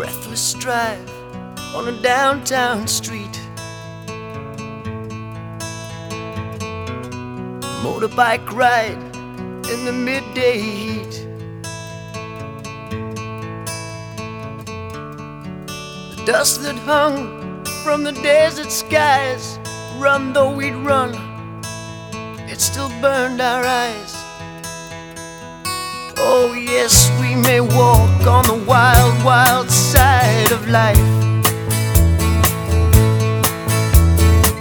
Lexus drive on a downtown street. Motorbike ride in the midday heat. The dust that hung from the desert skies, run though we'd run, it still burned our eyes. Oh, yes, we may walk on the wild, wild life.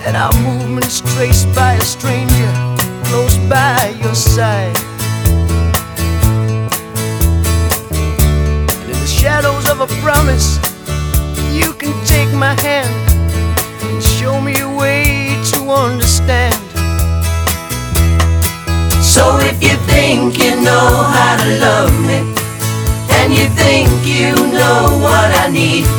And our movements traced by a stranger close by your side. And in the shadows of a promise, you can take my hand and show me a way to understand. So if you think you know how to love me, and you think you know what I need,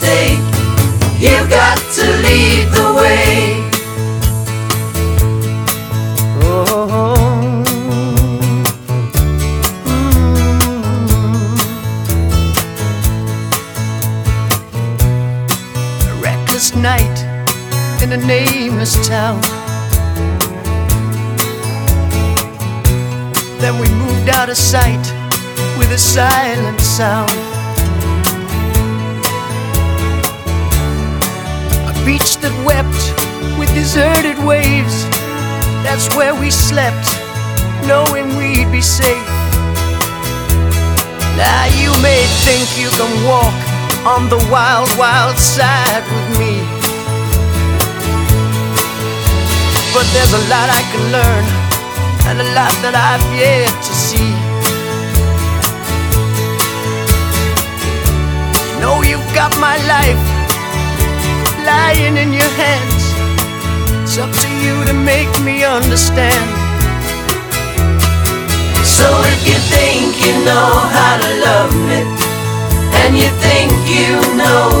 A reckless night in a nameless town. Then we moved out of sight with a silent sound. A beach that wept with deserted waves. That's where we slept, knowing we'd be safe. Now you may think you can walk on the wild, wild side But there's a lot I can learn, and a lot that I've yet to see. You know you've got my life lying in your hands. It's up to you to make me understand. So if you think you know how to love me, and you think you know